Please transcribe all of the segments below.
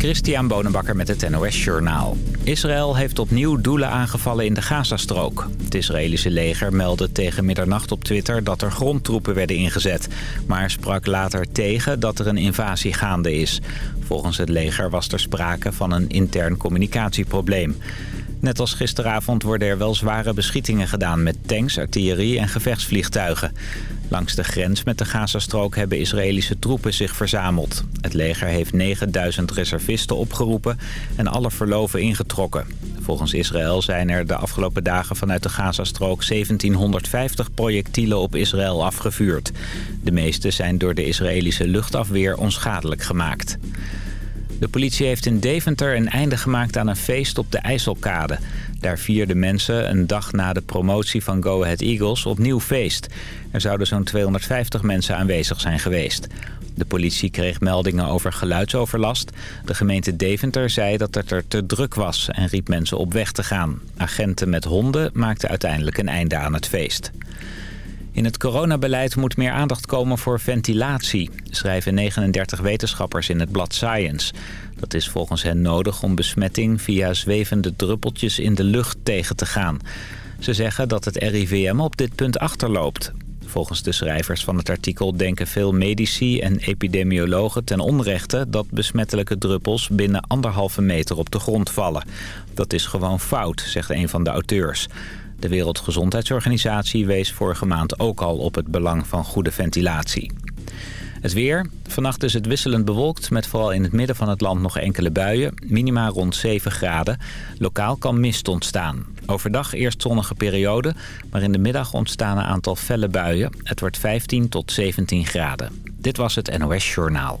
Christian Bonenbakker met het NOS Journaal. Israël heeft opnieuw doelen aangevallen in de Gazastrook. Het Israëlische leger meldde tegen middernacht op Twitter dat er grondtroepen werden ingezet. Maar sprak later tegen dat er een invasie gaande is. Volgens het leger was er sprake van een intern communicatieprobleem. Net als gisteravond worden er wel zware beschietingen gedaan met tanks, artillerie en gevechtsvliegtuigen. Langs de grens met de Gazastrook hebben Israëlische troepen zich verzameld. Het leger heeft 9000 reservisten opgeroepen en alle verloven ingetrokken. Volgens Israël zijn er de afgelopen dagen vanuit de Gazastrook 1750 projectielen op Israël afgevuurd. De meeste zijn door de Israëlische luchtafweer onschadelijk gemaakt. De politie heeft in Deventer een einde gemaakt aan een feest op de IJsselkade. Daar vierden mensen een dag na de promotie van Go Ahead Eagles opnieuw feest. Er zouden zo'n 250 mensen aanwezig zijn geweest. De politie kreeg meldingen over geluidsoverlast. De gemeente Deventer zei dat het er te druk was en riep mensen op weg te gaan. Agenten met honden maakten uiteindelijk een einde aan het feest. In het coronabeleid moet meer aandacht komen voor ventilatie, schrijven 39 wetenschappers in het blad Science. Dat is volgens hen nodig om besmetting via zwevende druppeltjes in de lucht tegen te gaan. Ze zeggen dat het RIVM op dit punt achterloopt. Volgens de schrijvers van het artikel denken veel medici en epidemiologen ten onrechte dat besmettelijke druppels binnen anderhalve meter op de grond vallen. Dat is gewoon fout, zegt een van de auteurs. De Wereldgezondheidsorganisatie wees vorige maand ook al op het belang van goede ventilatie. Het weer. Vannacht is het wisselend bewolkt met vooral in het midden van het land nog enkele buien. Minima rond 7 graden. Lokaal kan mist ontstaan. Overdag eerst zonnige periode, maar in de middag ontstaan een aantal felle buien. Het wordt 15 tot 17 graden. Dit was het NOS Journaal.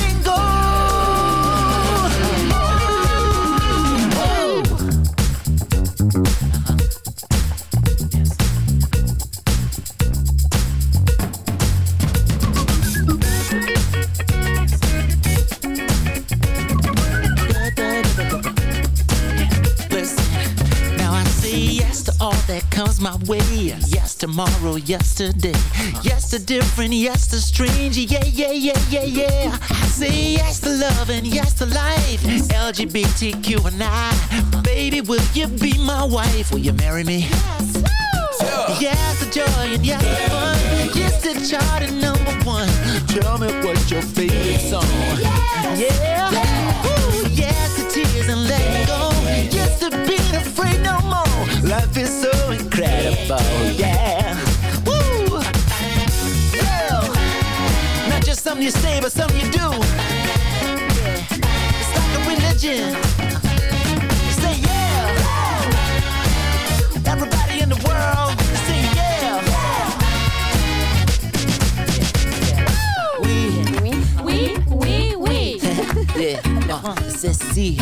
that comes my way. Yes, tomorrow, yesterday. Yes to different, yes to strange. Yeah, yeah, yeah, yeah, yeah. I say yes to love and yes to life. LGBTQ and I. Baby, will you be my wife? Will you marry me? Yes Yes, to joy and yes to fun. Yes to chart and number one. Tell me what's your favorite song. Yeah. Ooh, yes to tears and letting go. Yes to being afraid no more. Life is so incredible. Yeah. Woo. Yeah. Not just something you say, but something you do. It's like a religion. Say yeah. Everybody in the world, say yeah. We, Oui, oui, oui. yeah, no, c'est si,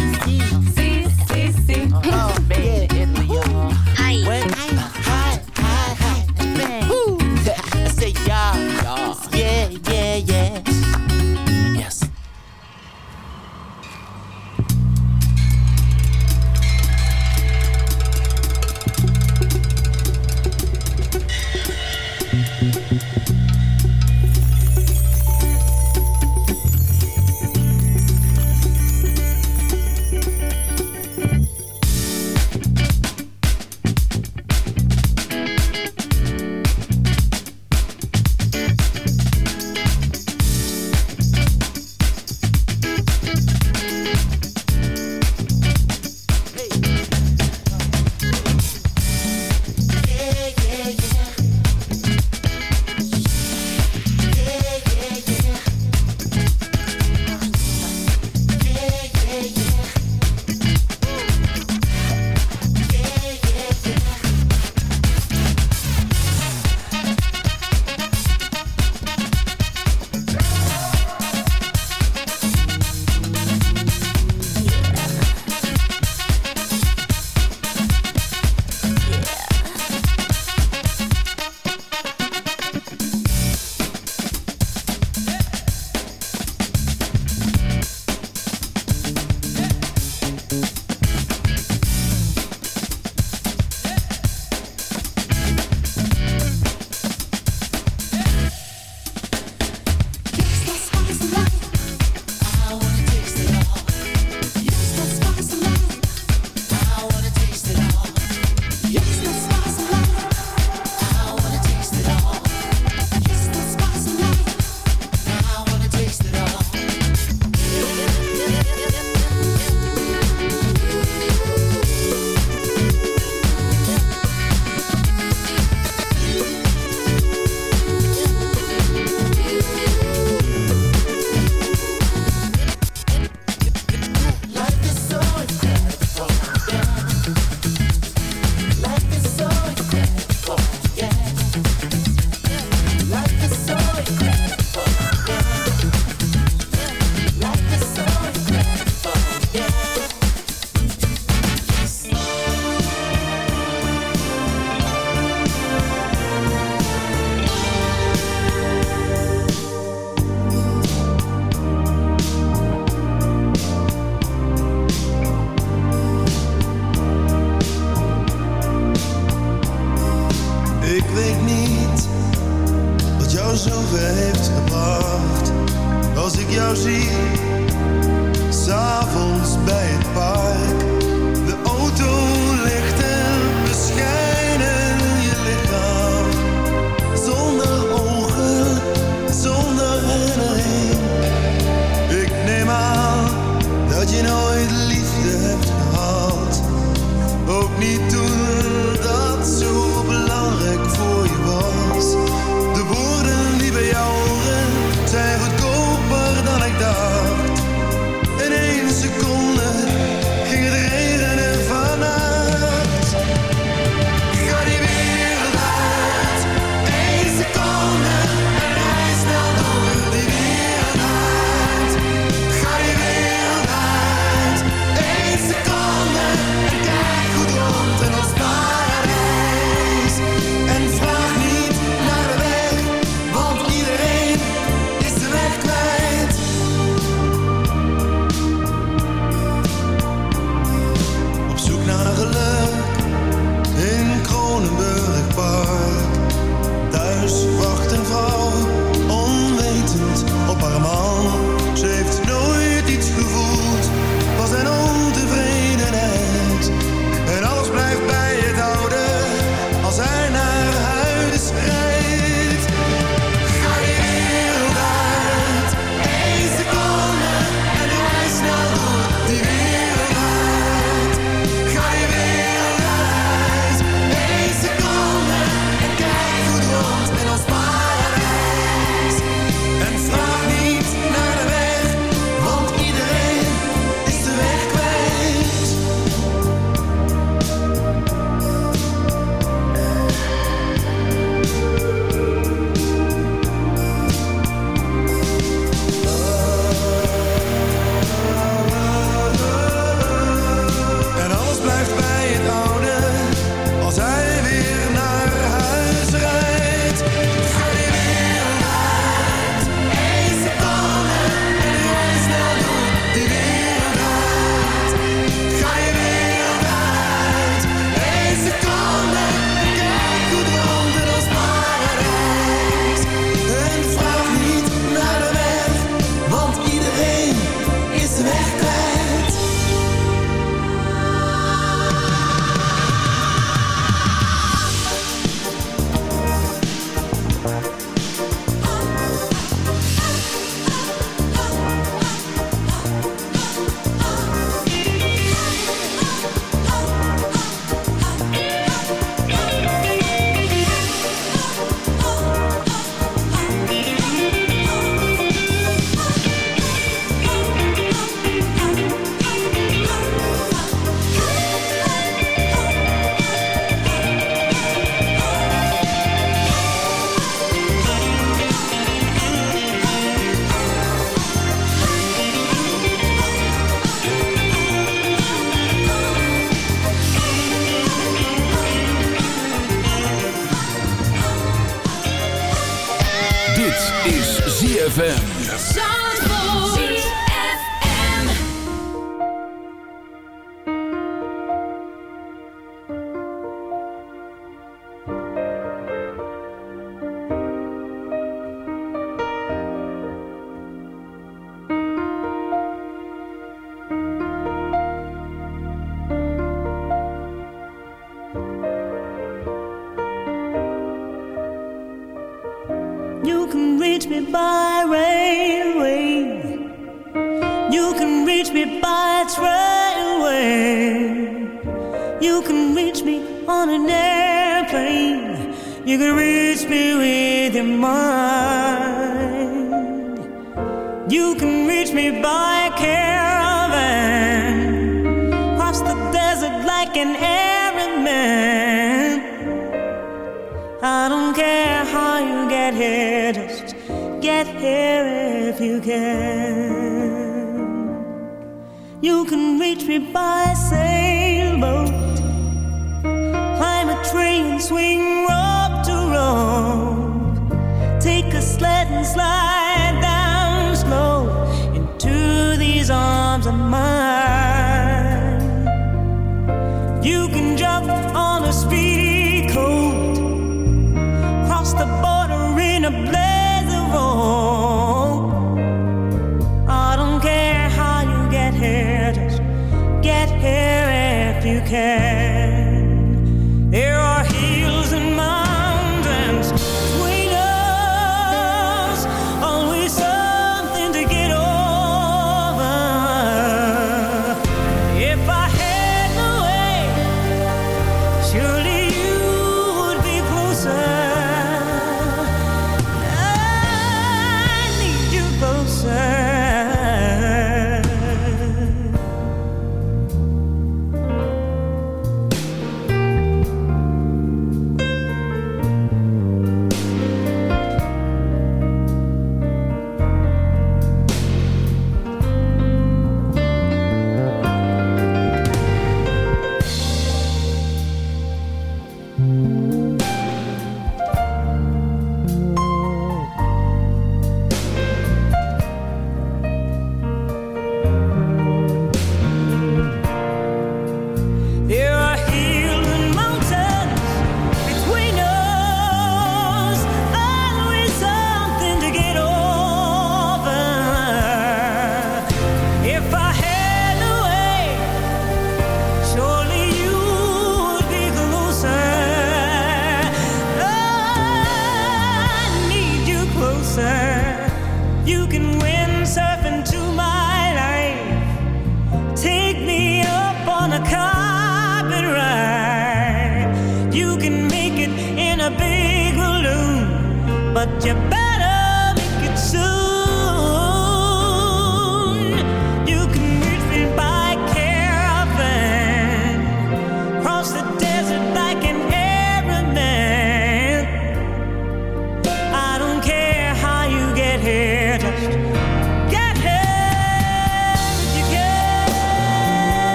Dit is ZFM.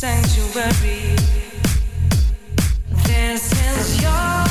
Sanctuary. This is your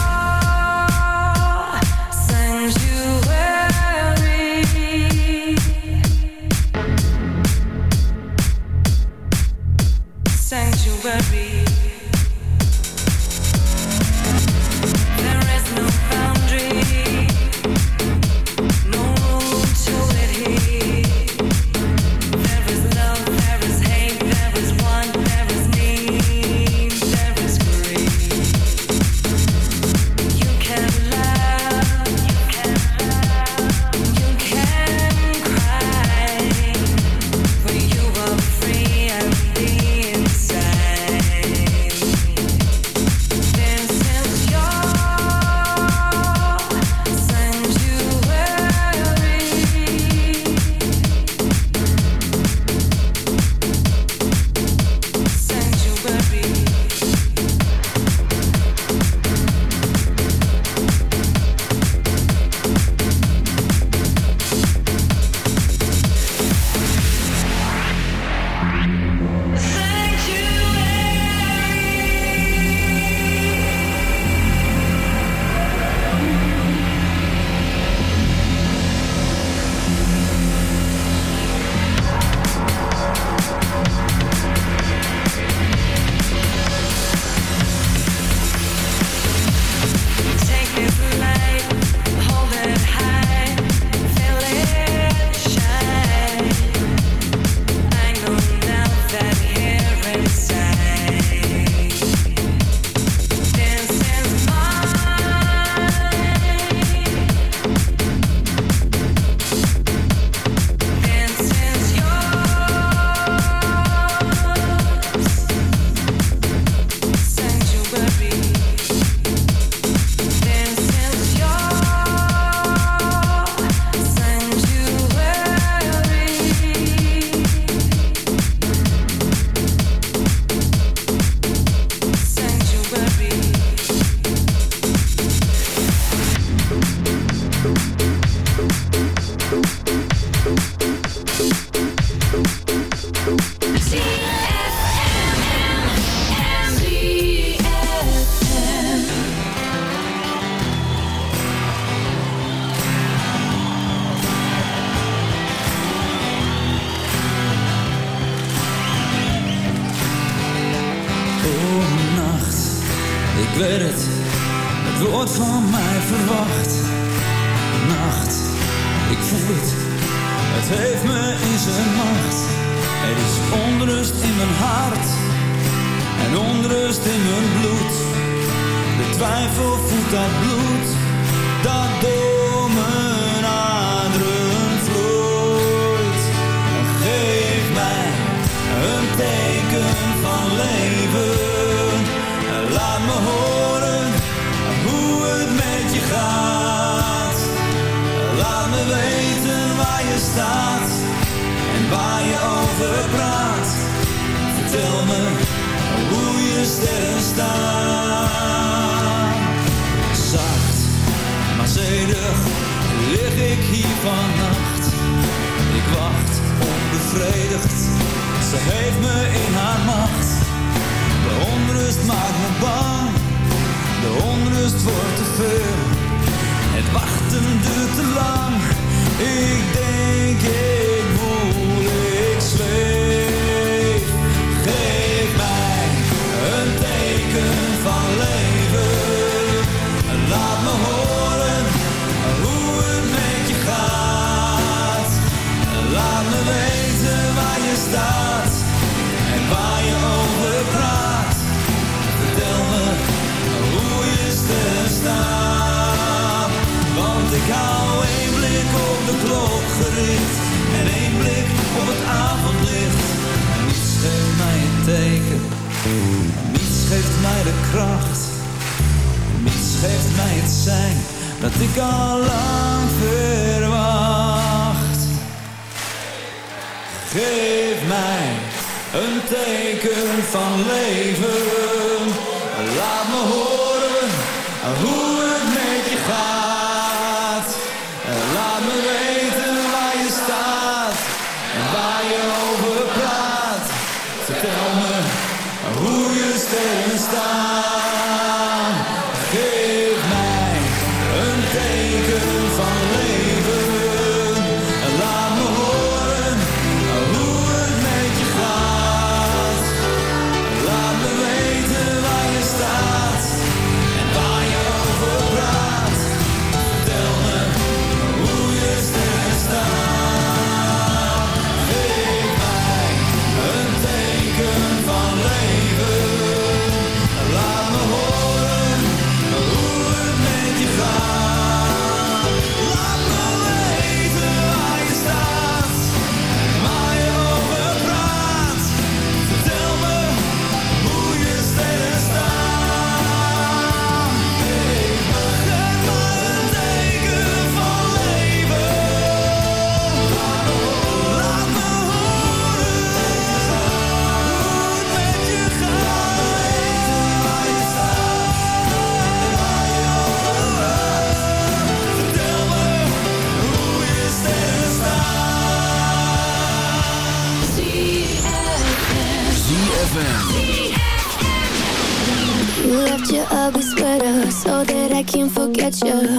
you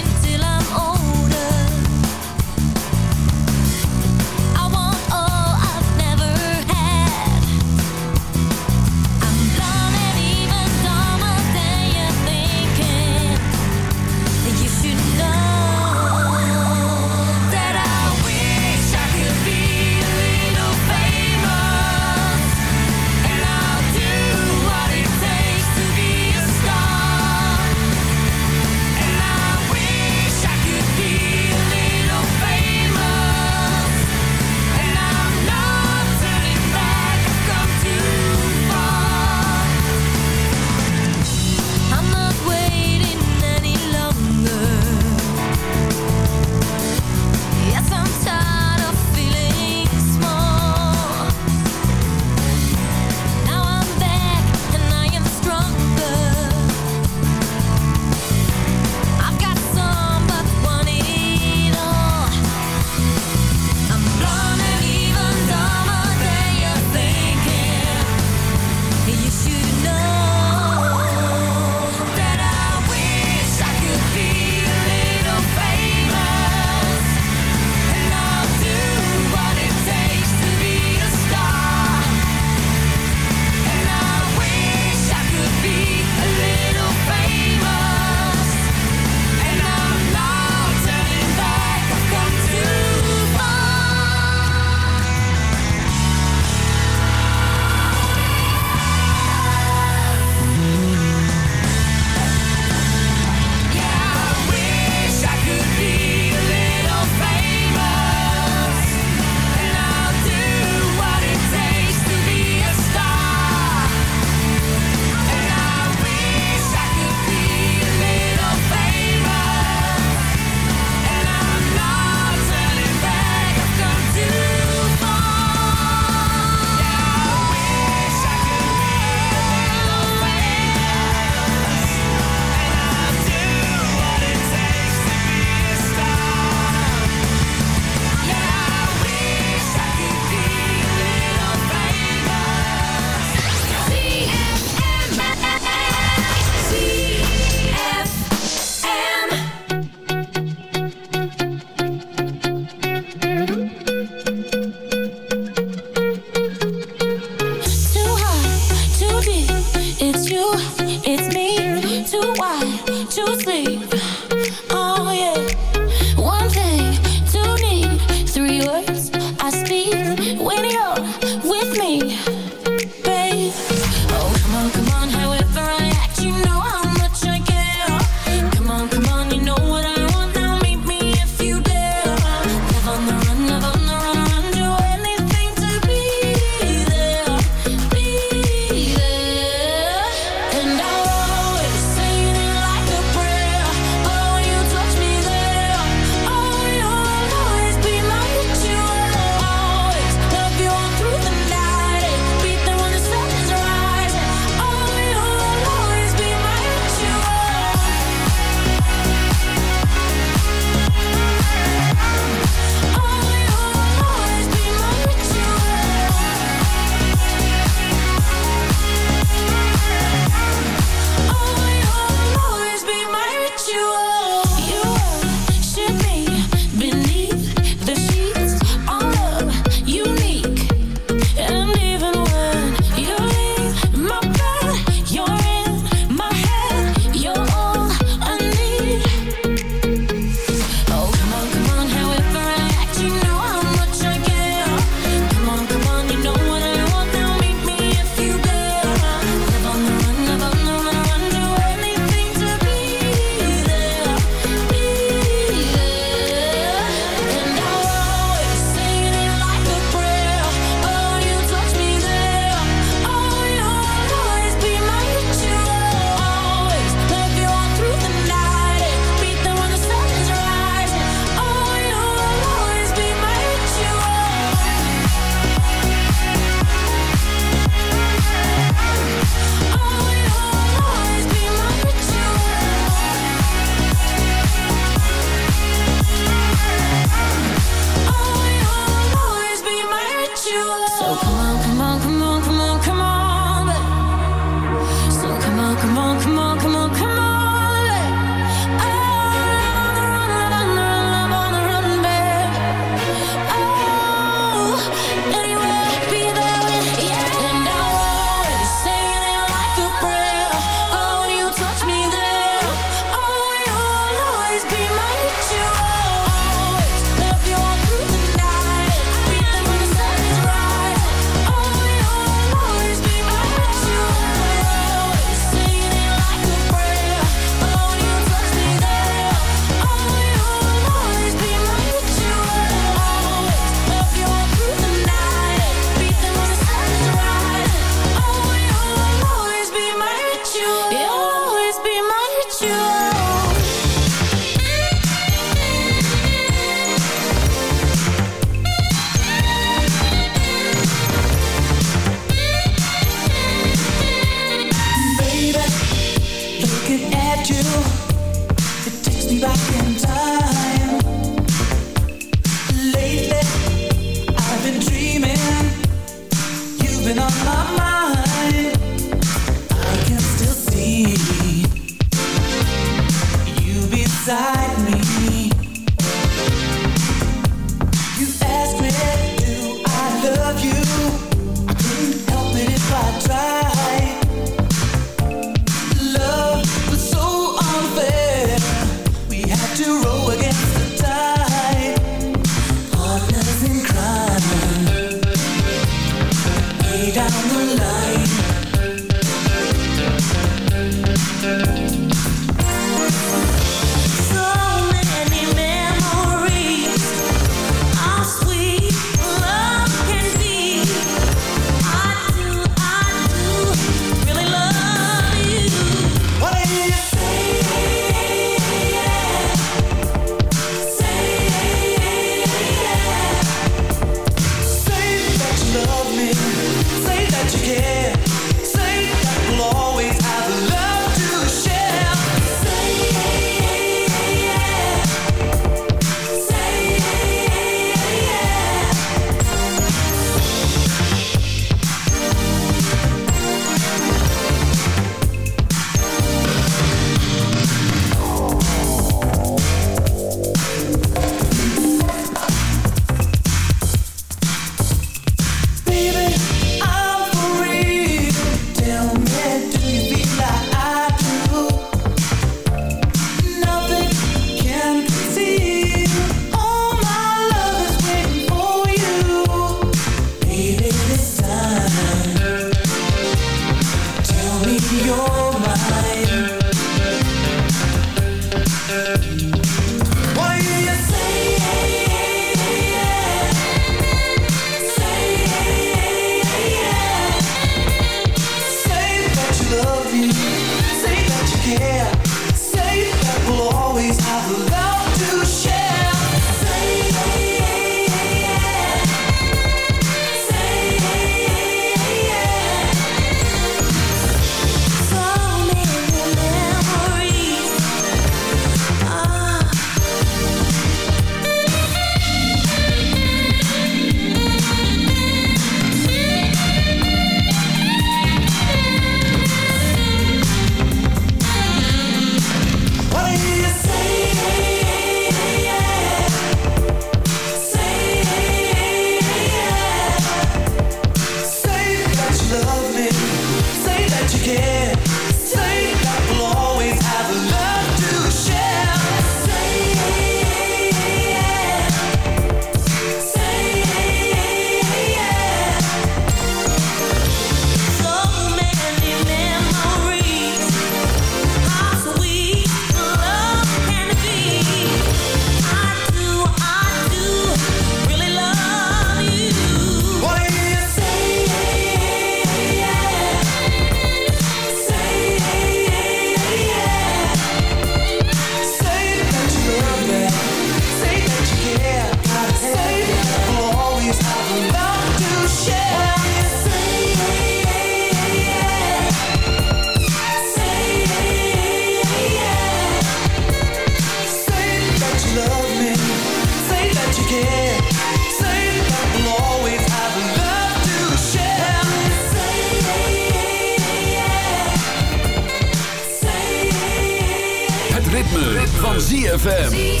Het ritme, van ZFM.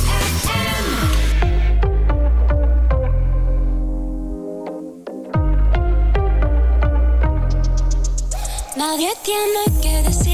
Nadie tiene que.